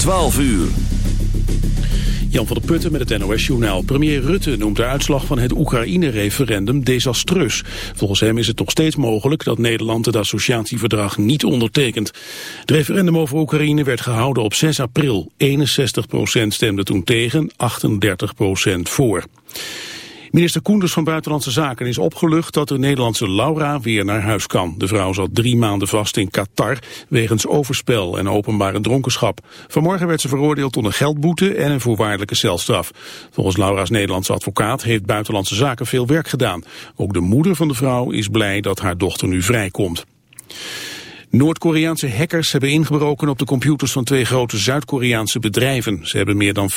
12 uur. Jan van der Putten met het NOS-journaal. Premier Rutte noemt de uitslag van het Oekraïne-referendum desastreus. Volgens hem is het nog steeds mogelijk dat Nederland het associatieverdrag niet ondertekent. Het referendum over Oekraïne werd gehouden op 6 april. 61% stemde toen tegen, 38% voor. Minister Koenders van Buitenlandse Zaken is opgelucht dat de Nederlandse Laura weer naar huis kan. De vrouw zat drie maanden vast in Qatar wegens overspel en openbare dronkenschap. Vanmorgen werd ze veroordeeld tot een geldboete en een voorwaardelijke celstraf. Volgens Laura's Nederlandse advocaat heeft Buitenlandse Zaken veel werk gedaan. Ook de moeder van de vrouw is blij dat haar dochter nu vrijkomt. Noord-Koreaanse hackers hebben ingebroken op de computers van twee grote Zuid-Koreaanse bedrijven. Ze hebben meer dan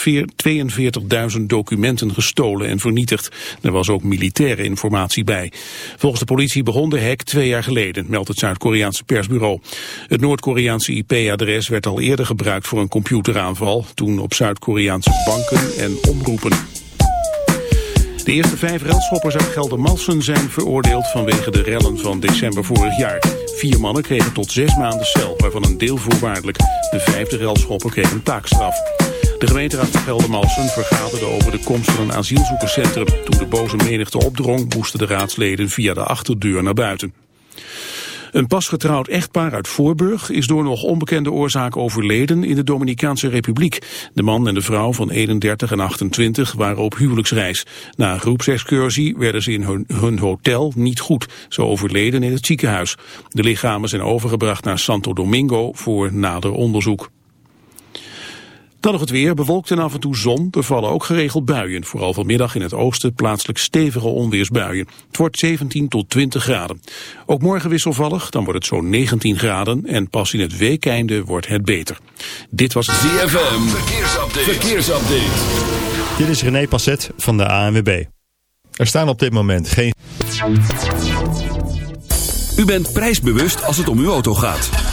42.000 documenten gestolen en vernietigd. Er was ook militaire informatie bij. Volgens de politie begon de hack twee jaar geleden, meldt het Zuid-Koreaanse persbureau. Het Noord-Koreaanse IP-adres werd al eerder gebruikt voor een computeraanval, toen op Zuid-Koreaanse banken en omroepen. De eerste vijf relschoppers uit Geldermalsen zijn veroordeeld vanwege de rellen van december vorig jaar. Vier mannen kregen tot zes maanden cel, waarvan een deel voorwaardelijk. De vijfde relschopper kreeg een taakstraf. De gemeenteraad van Geldermalsen vergaderde over de komst van een asielzoekerscentrum. Toen de boze menigte opdrong, moesten de raadsleden via de achterdeur naar buiten. Een pasgetrouwd echtpaar uit Voorburg is door nog onbekende oorzaak overleden in de Dominicaanse Republiek. De man en de vrouw van 31 en 28 waren op huwelijksreis. Na een groepsexcursie werden ze in hun, hun hotel niet goed. Ze overleden in het ziekenhuis. De lichamen zijn overgebracht naar Santo Domingo voor nader onderzoek. Dan nog het weer, bewolkt en af en toe zon. Er vallen ook geregeld buien. Vooral vanmiddag in het oosten plaatselijk stevige onweersbuien. Het wordt 17 tot 20 graden. Ook morgen wisselvallig, dan wordt het zo'n 19 graden. En pas in het weekeinde wordt het beter. Dit was ZFM. Verkeersupdate. Verkeersupdate. Dit is René Passet van de ANWB. Er staan op dit moment geen... U bent prijsbewust als het om uw auto gaat.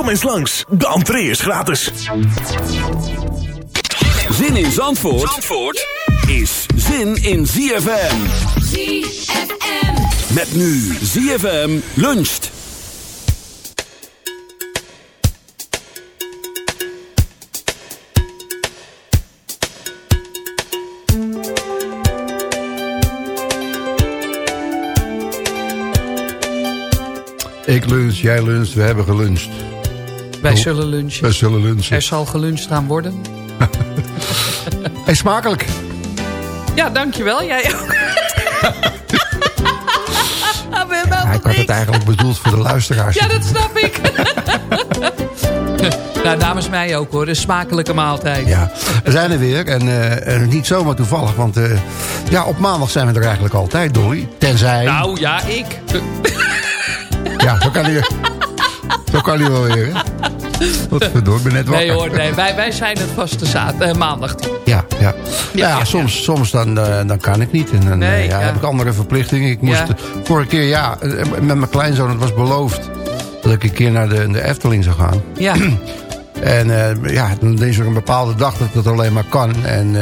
Kom eens langs, de entree is gratis. Zin in Zandvoort, Zandvoort is zin in ZFM. ZFM. Met nu ZFM luncht. Ik lunch, jij luncht, we hebben geluncht. Wij zullen lunchen. We zullen lunchen. Er zal geluncht gaan worden. Hey, smakelijk. Ja, dankjewel. Jij ook. Ja, ik had het eigenlijk bedoeld voor de luisteraars. Ja, dat snap ik. nou, namens mij ook hoor. Een smakelijke maaltijd. Ja, we zijn er weer. En eh, niet zomaar toevallig, want eh, ja, op maandag zijn we er eigenlijk altijd, Dolly. Tenzij... Nou, ja, ik. Ja, zo kan hij, zo kan hij wel weer, hè? Wat verdoor, ik ben net wakker. Nee hoor, nee. Wij, wij zijn het vaste eh, maandag. Ja, ja. ja, ja, soms, soms dan, eh, dan kan ik niet. En dan Nee, eh, heb ik andere verplichtingen. Ik moest vorige keer, ja, met mijn kleinzoon, het was beloofd... dat ik een keer naar de, de Efteling zou gaan. Ja. En ja, dan is er een bepaalde dag dat het alleen maar kan. En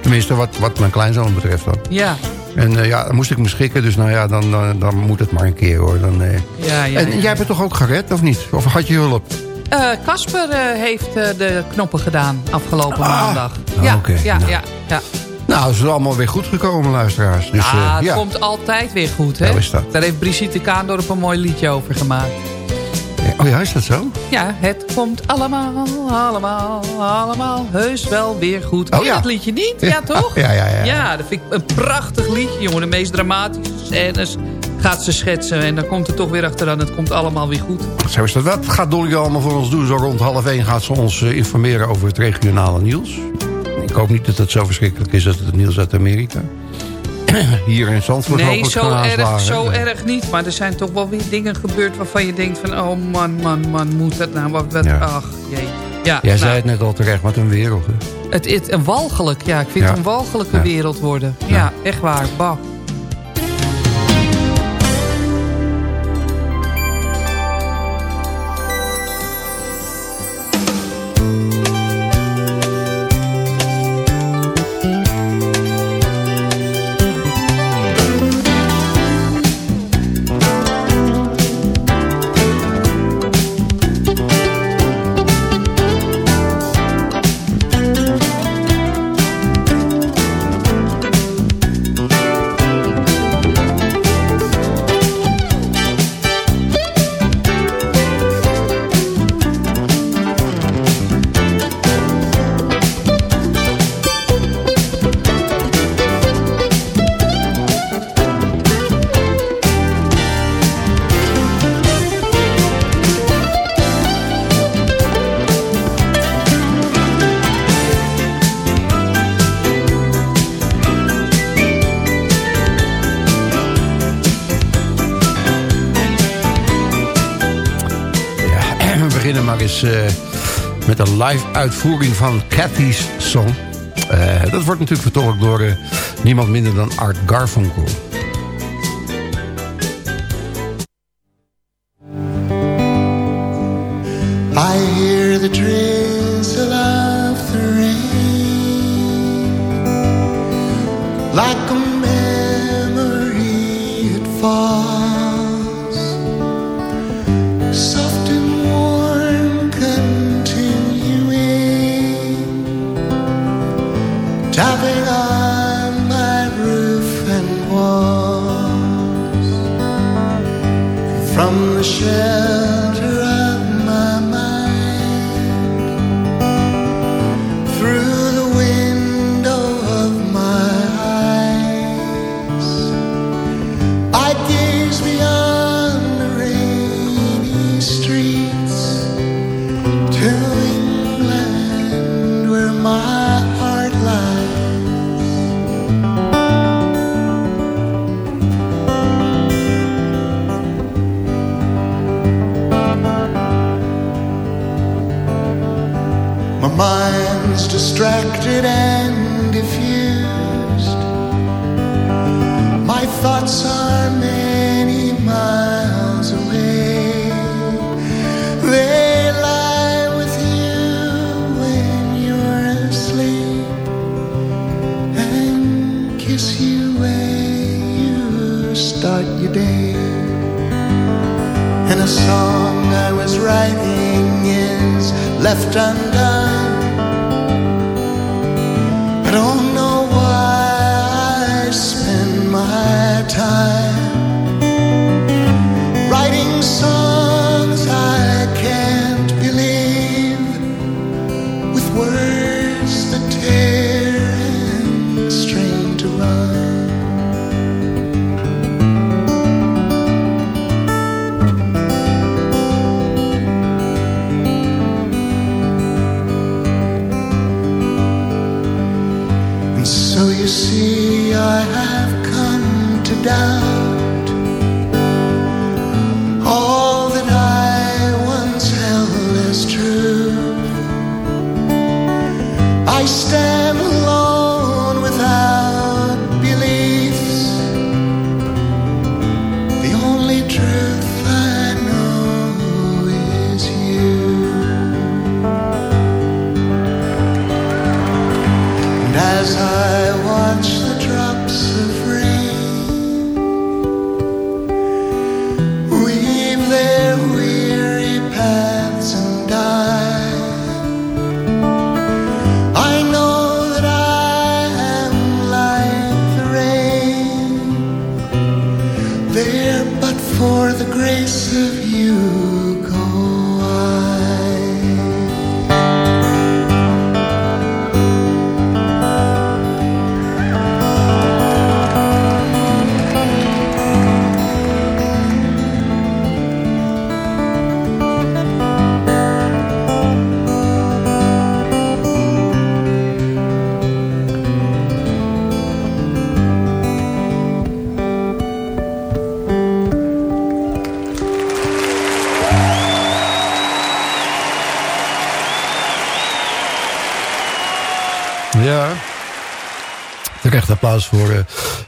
tenminste wat, wat mijn kleinzoon betreft dan. Ja. En ja, dan moest ik me schikken. Dus nou ja, dan, dan, dan moet het maar een keer hoor. Dan. Ja, ja, en ja. jij hebt het toch ook gered, of niet? Of had je hulp? Eh, Casper eh, heeft eh, de knoppen gedaan afgelopen Ah. maandag. Ah, Ja, oké. ja, Nou. ja, ja. Nou, het is allemaal weer goed gekomen, luisteraars. Dus, eh, het ja. komt altijd weer goed, hè? Is dat. Daar heeft Brigitte Kaandorp een mooi liedje over gemaakt. Oh ja, is dat zo? Ja, het komt allemaal, allemaal, allemaal heus wel weer goed. Oh ja. dat liedje niet? Ja, toch? Ja, ja, ja. Ja, dat vind ik een prachtig liedje, jongen. De meest dramatische scènes gaat ze schetsen. En dan komt er toch weer achteraan, het komt allemaal weer goed. Zo is dat. Wat gaat Dolly allemaal voor ons doen? Zo rond half één gaat ze ons eh, informeren over het regionale nieuws. Ik hoop niet dat het zo verschrikkelijk is dat het nieuws uit Amerika. Hier in Zandvoort Nee, zo erg, zo erg niet. Maar er zijn toch wel weer dingen gebeurd waarvan je denkt van... oh man, man, man, moet dat nou? Wat, wat, Ja. Ach, jee. Ja, Jij nou, zei het net al terecht, wat een wereld. Hè? het, het, een walgelijk, ja. Ik vind Ja. het een walgelijke Ja. wereld worden. Ja, echt waar. Bah. Uitvoering van Cathy's Song. Eh, dat wordt natuurlijk vertolkt door eh, niemand minder dan Art Garfunkel. I hear the drizzle of the rain like a memory it falls So you see, I have come to die. Voor eh,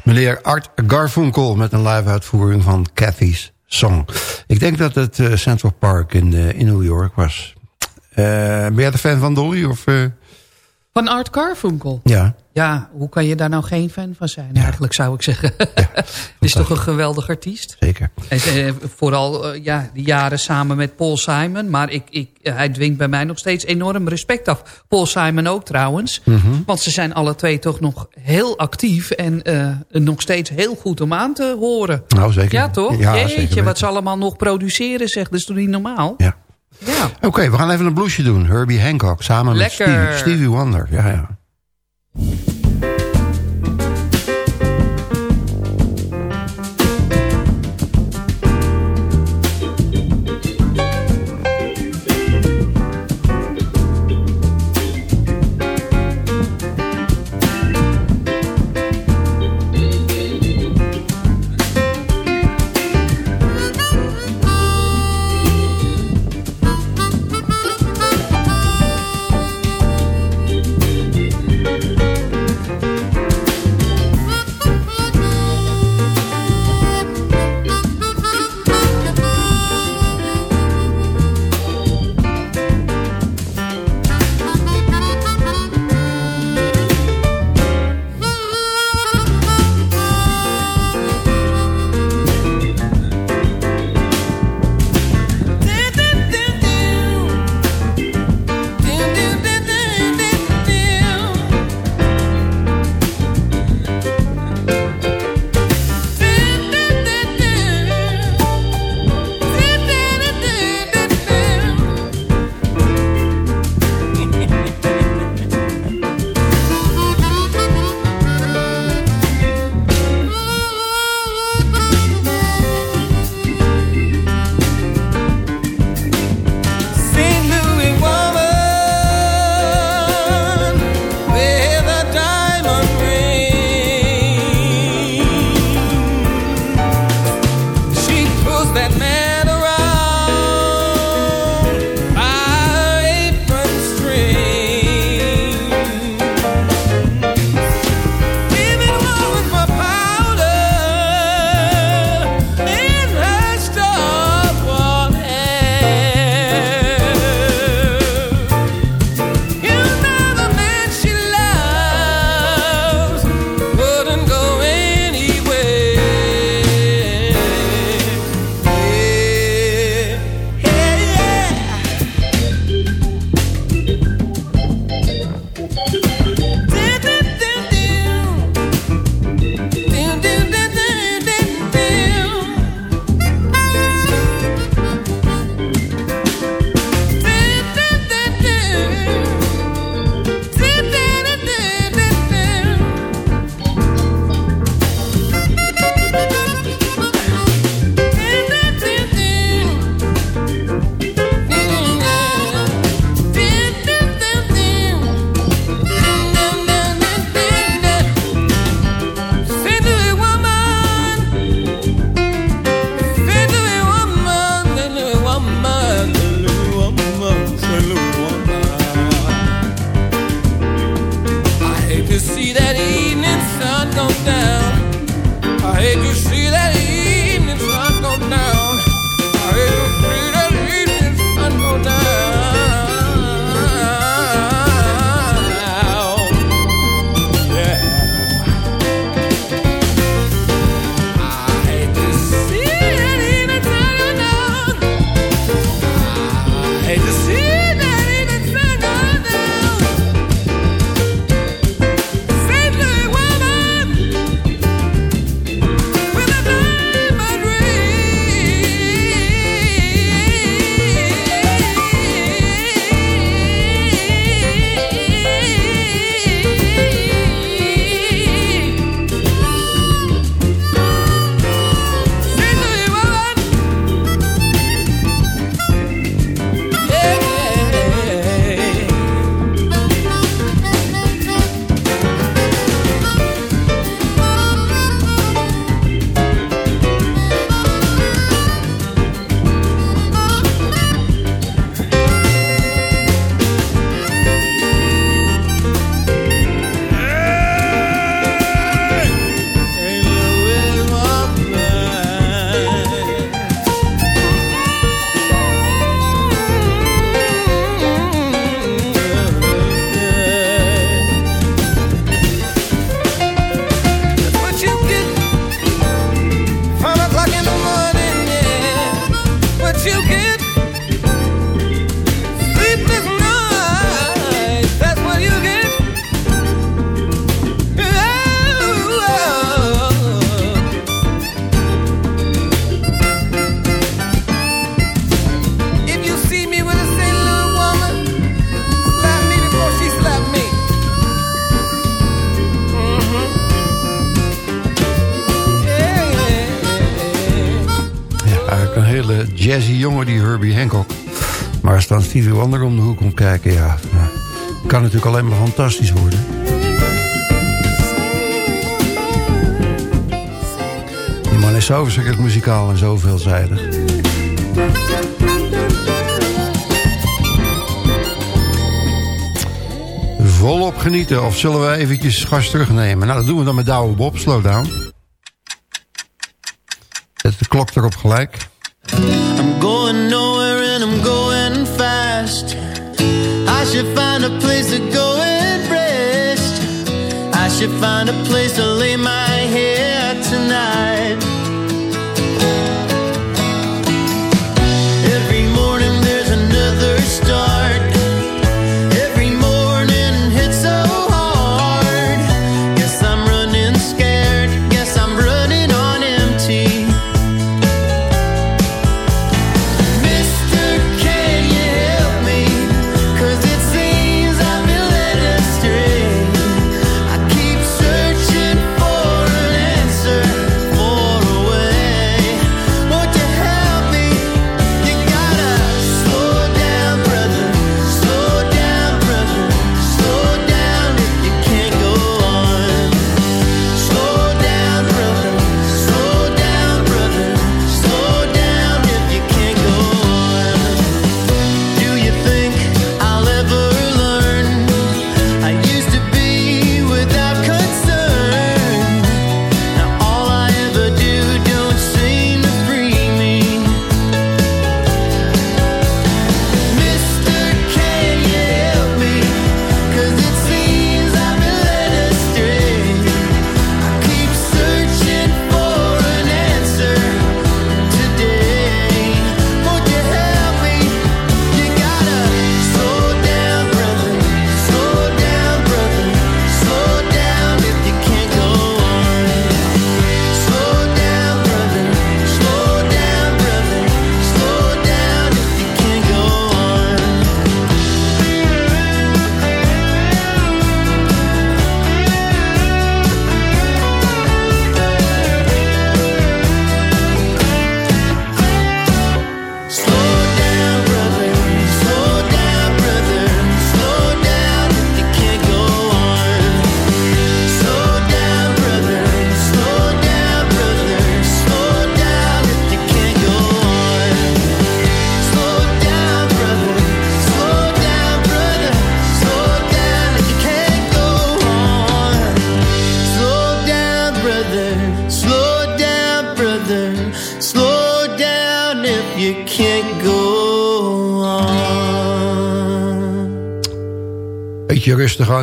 meneer Art Garfunkel... met een live-uitvoering van Cathy's Song. Ik denk dat het eh, Central Park in, eh, in New York was. Ben jij de fan van Dolly? Of, Van Art Carfunkel. ja. Ja, hoe kan je daar nou geen fan van zijn eigenlijk, zou ik zeggen. Het is toch een geweldig artiest. Zeker. En, eh, vooral eh, ja, die jaren samen met Paul Simon. Maar ik, ik, hij dwingt bij mij nog steeds enorm respect af. Paul Simon ook trouwens. Mhm. Want ze zijn alle twee toch nog heel actief. En eh, nog steeds heel goed om aan te horen. Nou, zeker. Ja, toch? Ja, Jeetje, zeker wat ze allemaal nog produceren, zeg. Dat is toch niet normaal? Ja. Ja. Oké, we gaan even een bluesje doen. Herbie Hancock samen Lekker. met Stevie, Stevie Wonder. Ja, ja. Natuurlijk alleen maar fantastisch worden. Die man is zo verschrikkelijk muzikaal en zo veelzijdig. Volop genieten, of zullen we eventjes gas terugnemen? Nou, dat doen we dan met Douwe Bob, slow down. Zet de klok erop gelijk. Should find a place to lay my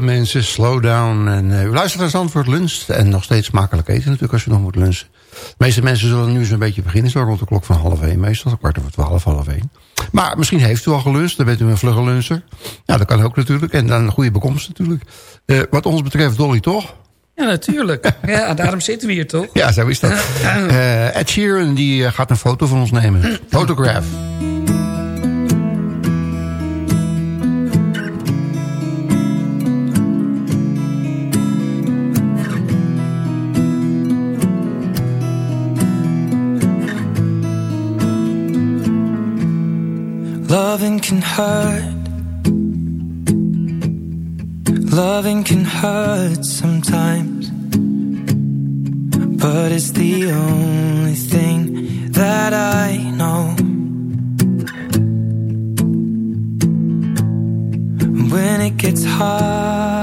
Mensen, slow down. En, uh, u luistert naar Zandvoort Lunch. En nog steeds makkelijk eten natuurlijk als je nog moet lunchen. De meeste mensen zullen nu zo'n beetje beginnen. Zo rond de klok van half één meestal. Kwart over twaalf, half één. Maar misschien heeft u al geluncht. Dan bent u een vlugge luncher. Ja, dat kan ook natuurlijk. En dan een goede bekomst natuurlijk. Eh, wat ons betreft Dolly toch? Ja, natuurlijk. Ja, daarom zitten we hier toch? Ja, zo is dat. Eh, Ed Sheeran die, gaat een foto van ons nemen. Photograph. Loving can hurt. Loving can hurt sometimes. But it's the only thing that I know. When it gets hard,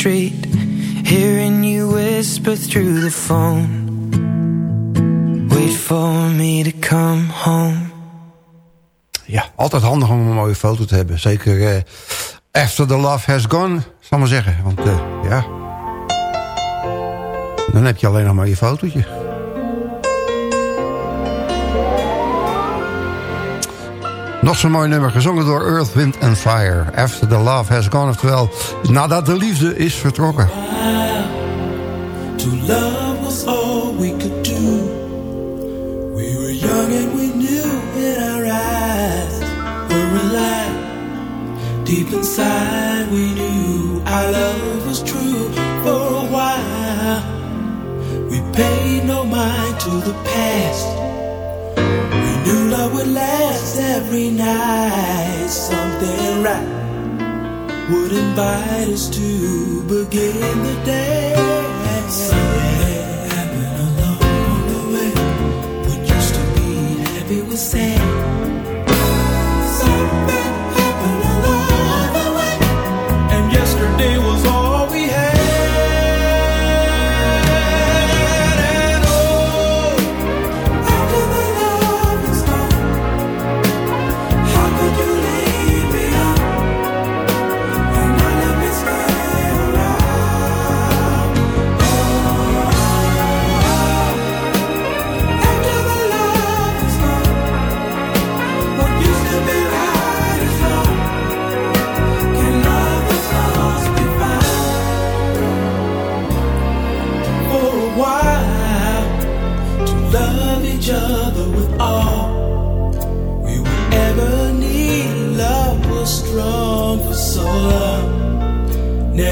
Street, hearing you whisper through the phone. Wait for me to come home. Ja, altijd handig om een mooie foto te hebben. Zeker eh, after the love has gone, zal maar zeggen. Want eh, ja, dan heb je alleen nog maar je fotootje. Nog zo'n mooi nummer, gezongen door Earth, Wind and Fire. After the love has gone, oftewel nadat de liefde is vertrokken. To love was all we could do. We were young and we knew in our eyes were alive. Deep inside we knew our love was true for a while. We paid no mind to the past. Knew love would last every night. Something right would invite us to begin the day. Something happened along the way. What used to be happy was sad. Something happened along the way. And yesterday was all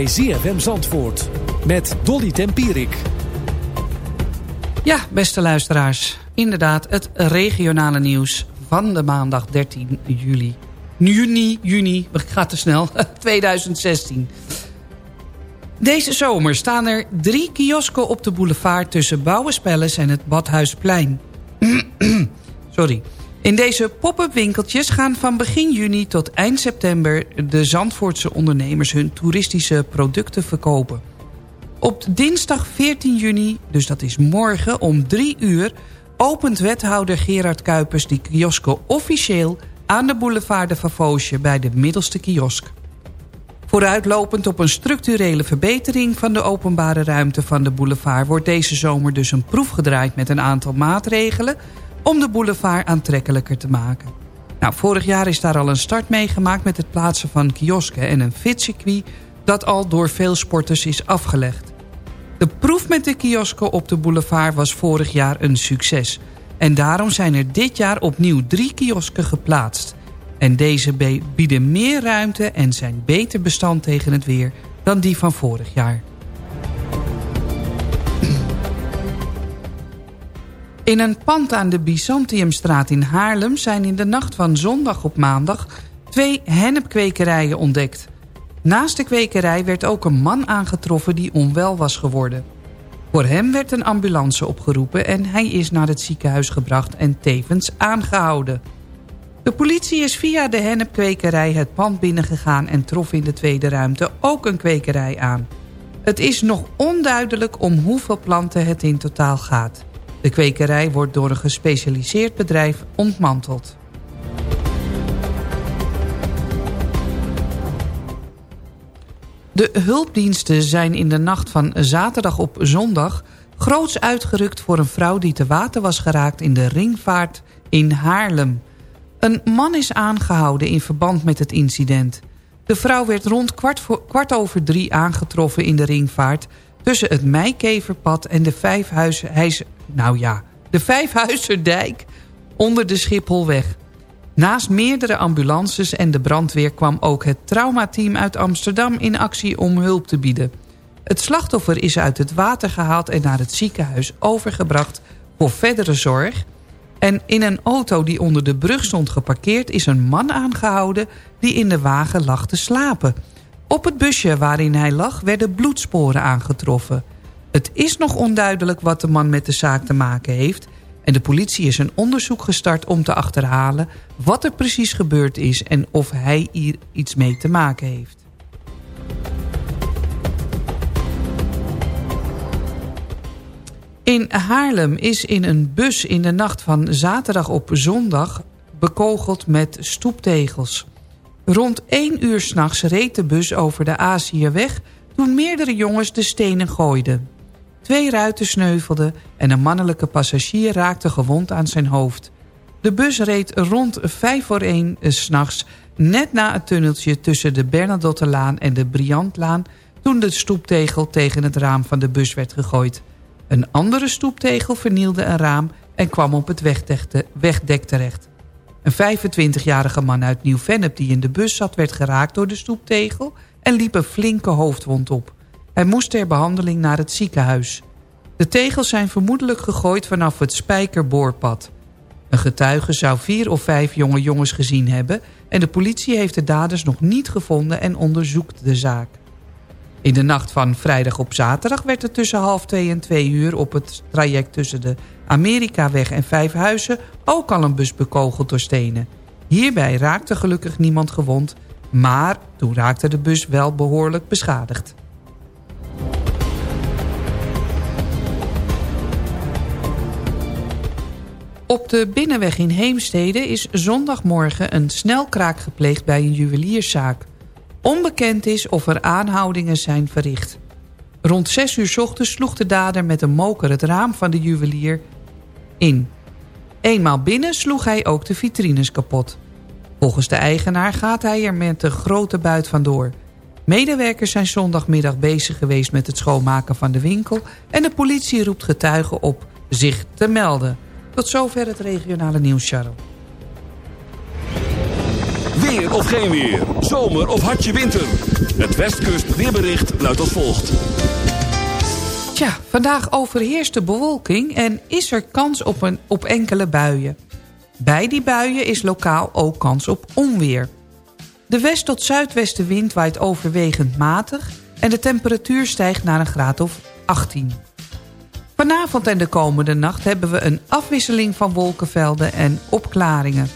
bij Zandvoort met Dolly Tempierik. Ja, beste luisteraars. Inderdaad, het regionale nieuws van de maandag 13 juli. Juni, juni, gaat te snel, 2016. Deze zomer staan er drie kiosken op de boulevard... tussen Bouwenspelles en het Badhuisplein. Sorry. In deze pop-up winkeltjes gaan van begin juni tot eind september... de Zandvoortse ondernemers hun toeristische producten verkopen. Op dinsdag 14 juni, dus dat is morgen om 3 uur... opent wethouder Gerard Kuipers die kiosken officieel... aan de boulevard de Favosje bij de middelste kiosk. Vooruitlopend op een structurele verbetering van de openbare ruimte van de boulevard... wordt deze zomer dus een proef gedraaid met een aantal maatregelen... om de boulevard aantrekkelijker te maken. Nou, vorig jaar is daar al een start mee gemaakt met het plaatsen van kiosken... en een fitcircuit dat al door veel sporters is afgelegd. De proef met de kiosken op de boulevard was vorig jaar een succes. En daarom zijn er dit jaar opnieuw drie kiosken geplaatst. En deze bieden meer ruimte en zijn beter bestand tegen het weer dan die van vorig jaar. In een pand aan de Byzantiumstraat in Haarlem zijn in de nacht van zondag op maandag twee hennepkwekerijen ontdekt. Naast de kwekerij werd ook een man aangetroffen die onwel was geworden. Voor hem werd een ambulance opgeroepen en hij is naar het ziekenhuis gebracht en tevens aangehouden. De politie is via de hennepkwekerij het pand binnengegaan en trof in de tweede ruimte ook een kwekerij aan. Het is nog onduidelijk om hoeveel planten het in totaal gaat. De kwekerij wordt door een gespecialiseerd bedrijf ontmanteld. De hulpdiensten zijn in de nacht van zaterdag op zondag... groots uitgerukt voor een vrouw die te water was geraakt... in de ringvaart in Haarlem. Een man is aangehouden in verband met het incident. De vrouw werd rond kwart, voor, kwart over drie aangetroffen in de ringvaart... tussen het Meikeverpad en de Vijfhuizen... Nou ja, de Vijfhuizerdijk onder de Schipholweg. Naast meerdere ambulances en de brandweer kwam ook het traumateam uit Amsterdam in actie om hulp te bieden. Het slachtoffer is uit het water gehaald en naar het ziekenhuis overgebracht voor verdere zorg. En in een auto die onder de brug stond geparkeerd is een man aangehouden die in de wagen lag te slapen. Op het busje waarin hij lag werden bloedsporen aangetroffen. Het is nog onduidelijk wat de man met de zaak te maken heeft... En de politie is een onderzoek gestart om te achterhalen wat er precies gebeurd is en of hij hier iets mee te maken heeft. In Haarlem is in een bus in de nacht van zaterdag op zondag bekogeld met stoeptegels. Rond 1 uur s'nachts reed de bus over de Aziëweg toen meerdere jongens de stenen gooiden. Twee ruiten sneuvelden en een mannelijke passagier raakte gewond aan zijn hoofd. De bus reed rond 5 voor 1 s'nachts net na het tunneltje tussen de Bernadottelaan en de Briantlaan... toen de stoeptegel tegen het raam van de bus werd gegooid. Een andere stoeptegel vernielde een raam en kwam op het wegdek terecht. Een 25-jarige man uit Nieuw-Vennep die in de bus zat... werd geraakt door de stoeptegel en liep een flinke hoofdwond op. Hij moest ter behandeling naar het ziekenhuis. De tegels zijn vermoedelijk gegooid vanaf het spijkerboorpad. Een getuige zou vier of vijf jonge jongens gezien hebben... en de politie heeft de daders nog niet gevonden en onderzoekt de zaak. In de nacht van vrijdag op zaterdag werd er tussen half twee en twee uur... op het traject tussen de Amerikaweg en Vijfhuizen... ook al een bus bekogeld door stenen. Hierbij raakte gelukkig niemand gewond... maar toen raakte de bus wel behoorlijk beschadigd. Op de binnenweg in Heemstede is zondagmorgen een snelkraak gepleegd bij een juwelierszaak. Onbekend is of er aanhoudingen zijn verricht. Rond 6 uur ochtends sloeg de dader met een moker het raam van de juwelier in. Eenmaal binnen sloeg hij ook de vitrines kapot. Volgens de eigenaar gaat hij er met een grote buit vandoor. Medewerkers zijn zondagmiddag bezig geweest met het schoonmaken van de winkel... en de politie roept getuigen op zich te melden. Tot zover het regionale nieuws, Charles. Weer of geen weer. Zomer of hartje winter. Het Westkust weerbericht luidt als volgt. Tja, vandaag overheerst de bewolking en is er kans op, een, op enkele buien. Bij die buien is lokaal ook kans op onweer. De west- tot zuidwestenwind waait overwegend matig... en de temperatuur stijgt naar een graad of 18. Vanavond en de komende nacht hebben we een afwisseling van wolkenvelden en opklaringen.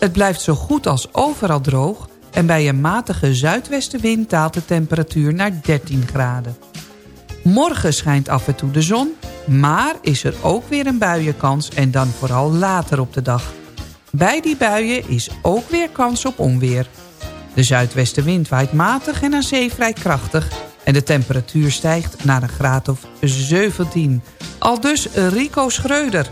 Het blijft zo goed als overal droog... en bij een matige zuidwestenwind daalt de temperatuur naar 13 graden. Morgen schijnt af en toe de zon, maar is er ook weer een buienkans en dan vooral later op de dag. Bij die buien is ook weer kans op onweer. De zuidwestenwind waait matig en aan zee vrij krachtig... en de temperatuur stijgt naar een graad of 17. Al dus Rico Schreuder.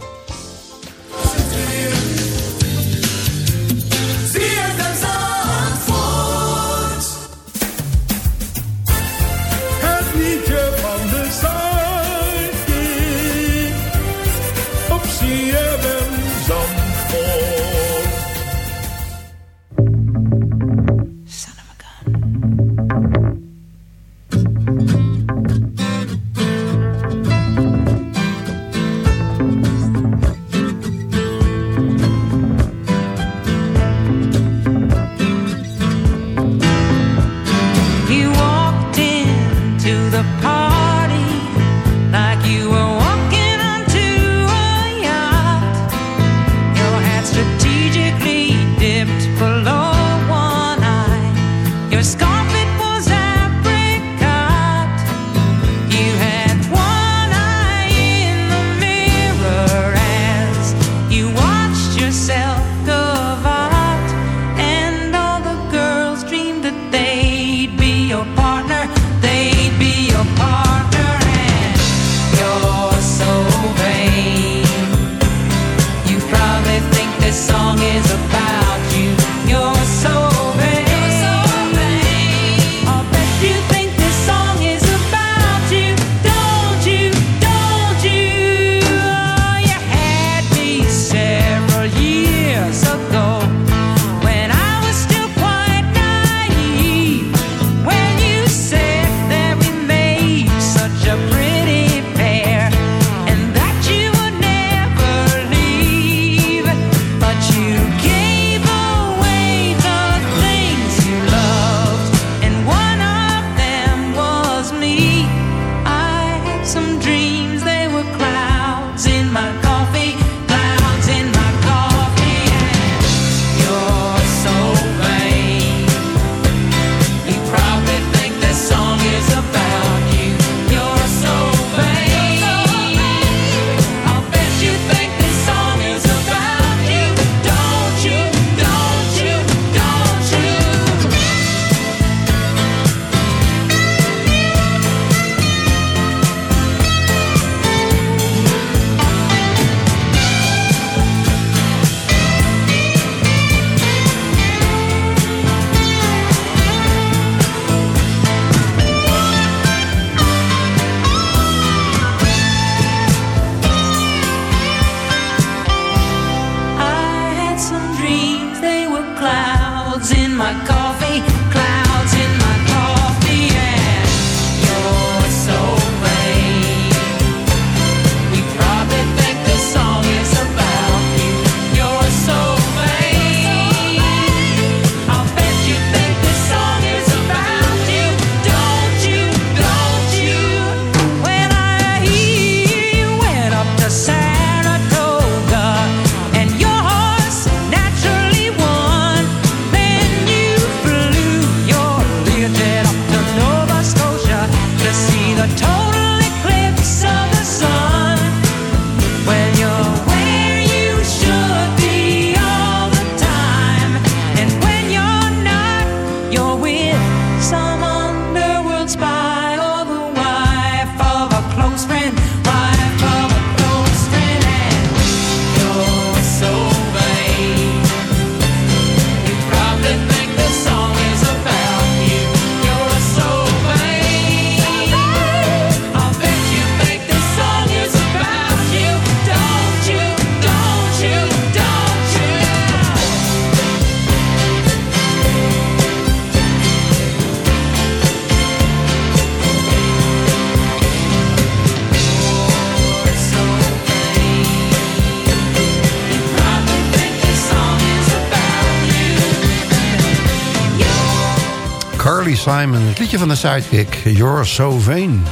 Carly Simon, het liedje van de sidekick. You're so vain.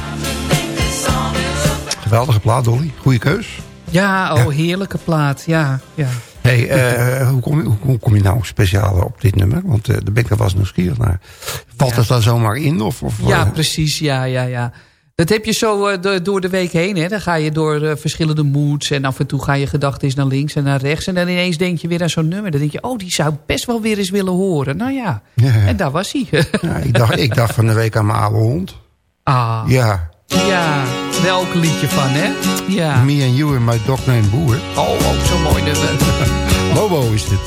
Geweldige plaat, Dolly. Goeie keus. Ja, oh, heerlijke plaat. Ja, ja. Hey, eh, hoe, kom je, hoe, kom je nou speciaal op dit nummer? Want eh daar ben ik er wel eens nieuwsgierig naar. Valt Ja. het daar zomaar in? Of, of, Ja, eh, precies. Ja, ja, ja. Dat heb je zo eh, do- door de week heen. Hè. Dan ga je door eh, verschillende moods. En af en toe ga je gedachten eens naar links en naar rechts. En dan ineens denk je weer aan zo'n nummer. Dan denk je, oh, die zou ik best wel weer eens willen horen. Nou ja, Ja. en daar was hij. ja, ik, dacht, ik dacht van de week aan mijn oude hond. ah, Ja, ja. Welk liedje van, hè? Ja. Me and You and My Dog Named Boer. Oh, ook zo'n mooi nummer. Lobo is dit.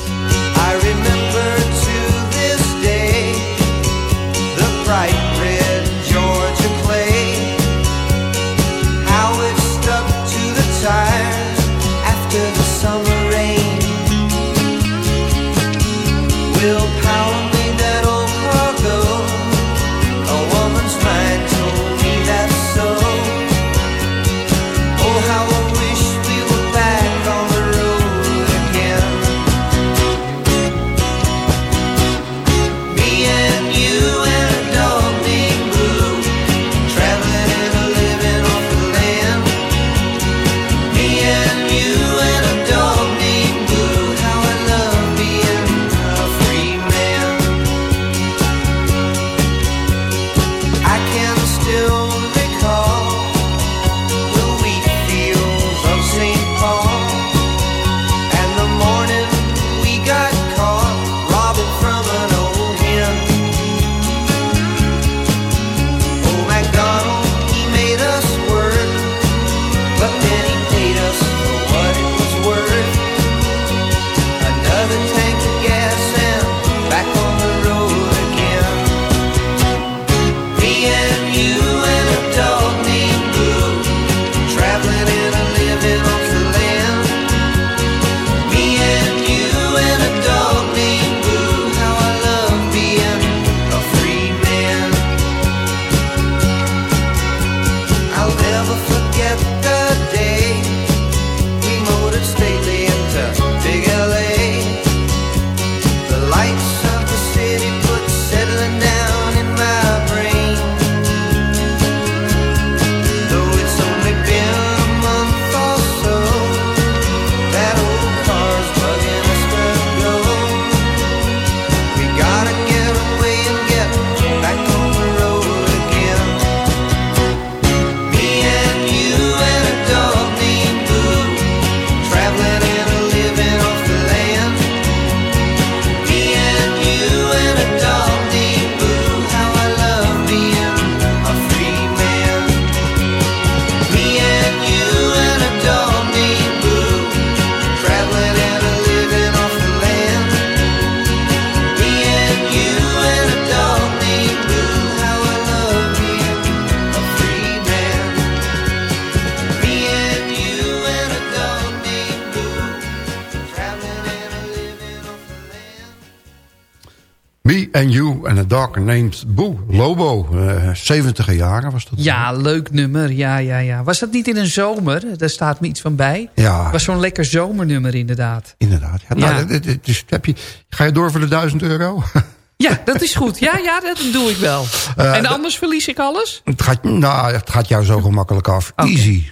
Named Boo. Lobo, eh 70 jaren was dat. Ja, leuk nummer. Ja, ja, ja. Was dat niet in een zomer? Daar staat me iets van bij. Ja. Was zo'n lekker zomernummer inderdaad. Inderdaad. Ja, nou, is- heb je, ga je door voor de 1000 euro? Ja, dat is goed. Ja, ja, dat doe ik wel. Eh, en anders verlies ik alles? het, gaat, nou, het gaat jou zo gemakkelijk af. Oké. Easy.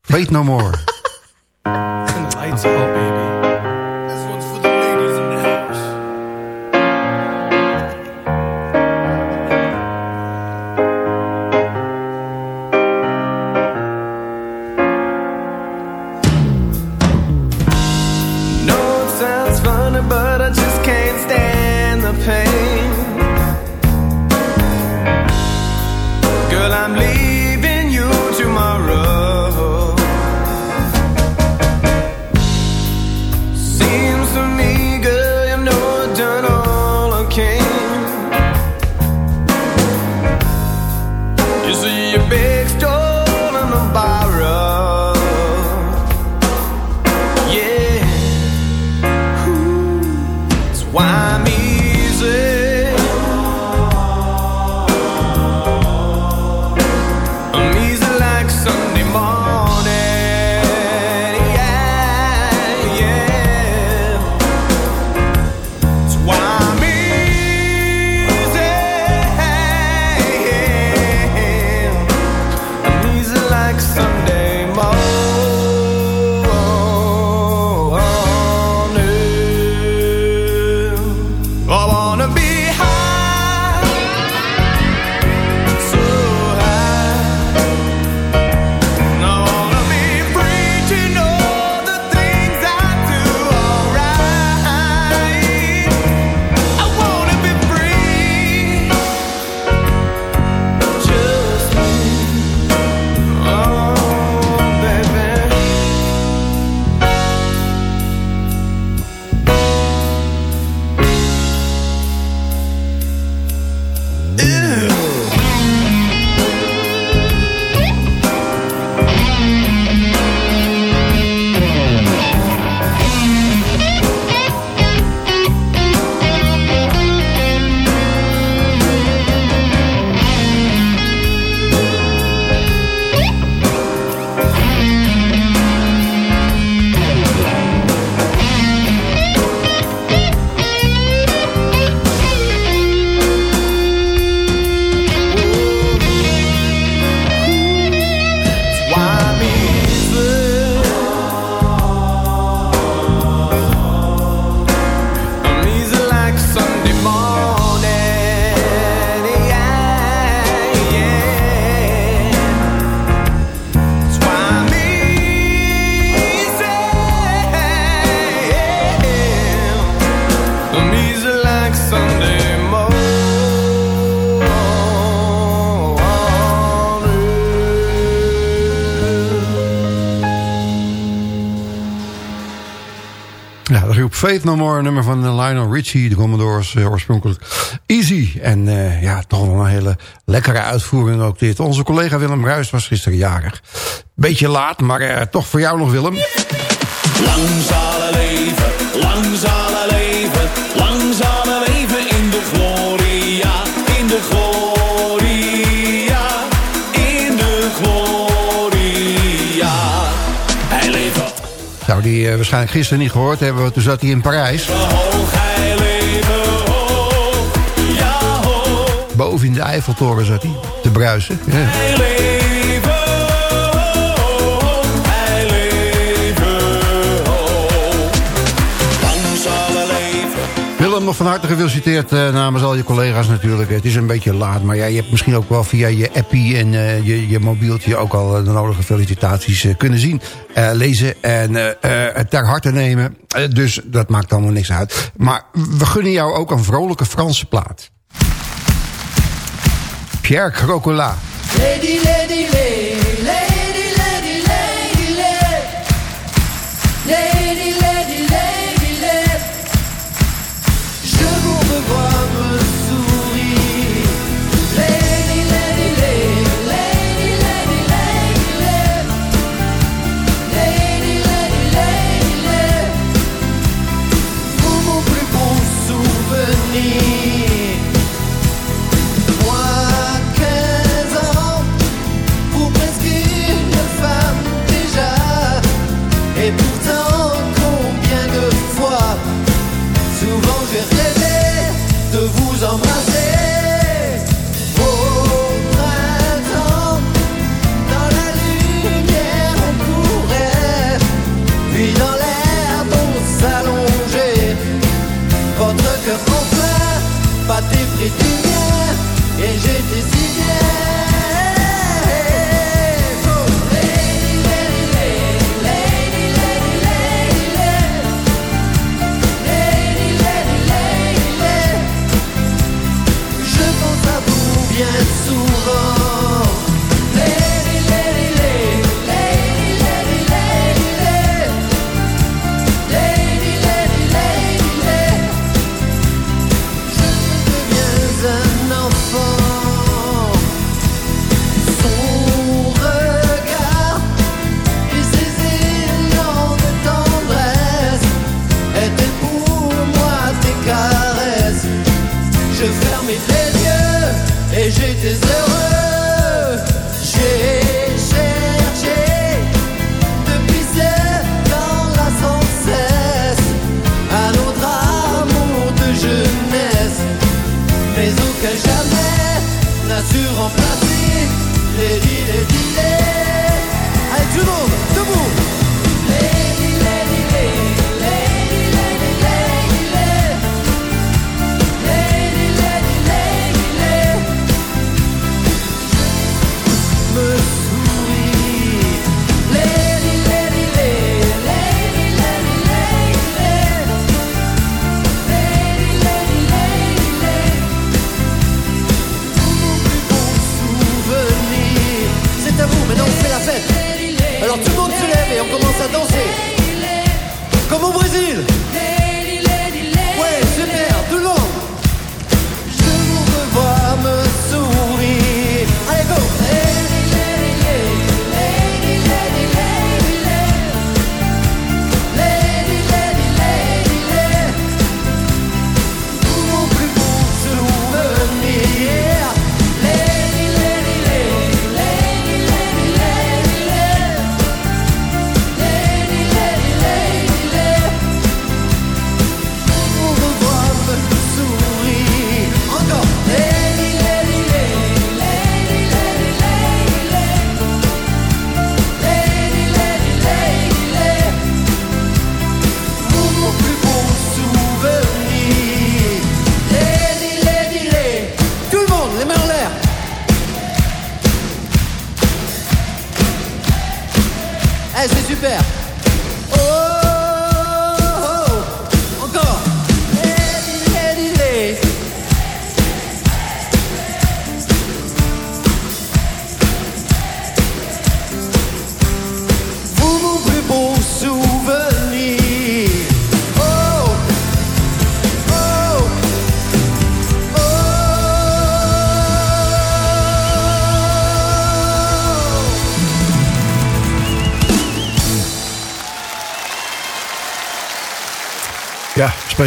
Fate no more. Lights out, baby. Faith No More, nummer van Lionel Richie, de Commodores eh, oorspronkelijk. Easy. En eh, ja, toch wel een hele lekkere uitvoering ook dit. Onze collega Willem Ruijs was gisteren jarig. Beetje laat, maar eh, toch voor jou nog Willem. Lang leven, lang Eh, waarschijnlijk gisteren niet gehoord hebben... we toen zat hij in Parijs. Boven in de Eiffeltoren zat hij te bruisen. Ja. Nog van harte gefeliciteerd eh, namens al je collega's natuurlijk. Het is een beetje laat, maar ja, je hebt misschien ook wel via je appie en eh, je, je mobieltje... ook al eh, de nodige felicitaties kunnen zien, lezen en ter harte nemen. dus dat maakt allemaal niks uit. Maar we gunnen jou ook een vrolijke Franse plaat. Pierre Crocola. Lady, lady, lady.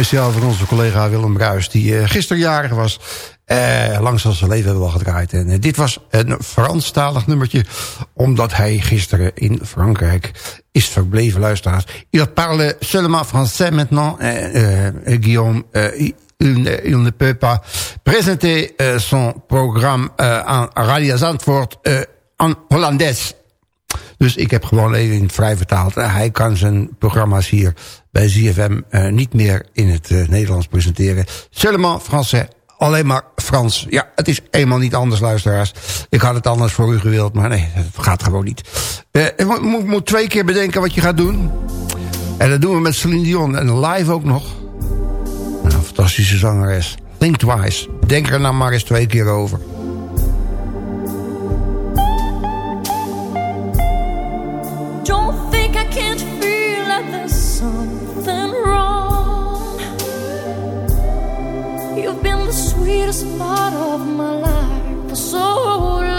Speciaal voor onze collega Willem Bruis, die uh, gisteren jarig was. Uh, langs zijn leven hebben we al gedraaid. En uh, dit was een Franstalig nummertje, omdat hij gisteren in Frankrijk is verbleven, luisteraars. Il parle seulement français maintenant, Guillaume. Il, ne peut pas présenter son programme en Radio Zandvoort en Hollandaise. Dus ik heb gewoon even vrij vertaald. hij kan zijn programma's hier bij ZFM uh, niet meer in het uh, Nederlands presenteren. Seulement français. Alleen maar Frans. Ja, het is eenmaal niet anders, luisteraars. Ik had het anders voor u gewild, maar nee, het gaat gewoon niet. Uh, ik moet, moet twee keer bedenken wat je gaat doen. En dat doen we met Celine Dion. En live ook nog. Een fantastische zangeres. Think twice. Denk er nou maar eens twee keer over. The sweetest part of my life for so long.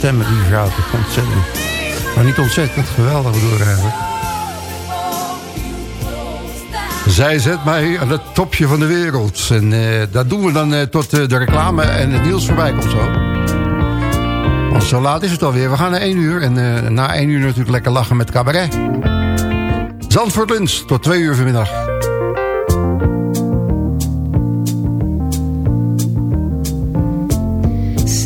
Stemmen die vrouw. Ontzettend. Maar niet ontzettend geweldig eigenlijk. Zij zet mij aan het topje van de wereld. En eh, dat doen we dan eh, tot eh, de reclame en het nieuws voorbij komt zo. Want zo laat is het alweer. We gaan naar één uur. En na één uur natuurlijk lekker lachen met cabaret. Zandvoort Lunch tot twee uur vanmiddag.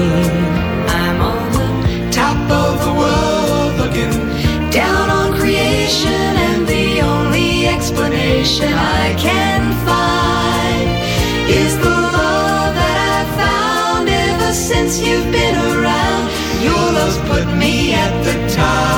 I'm on the top of the world looking down on creation, and the only explanation I can find is the love that I've found ever since you've been around. Your love's put me at the top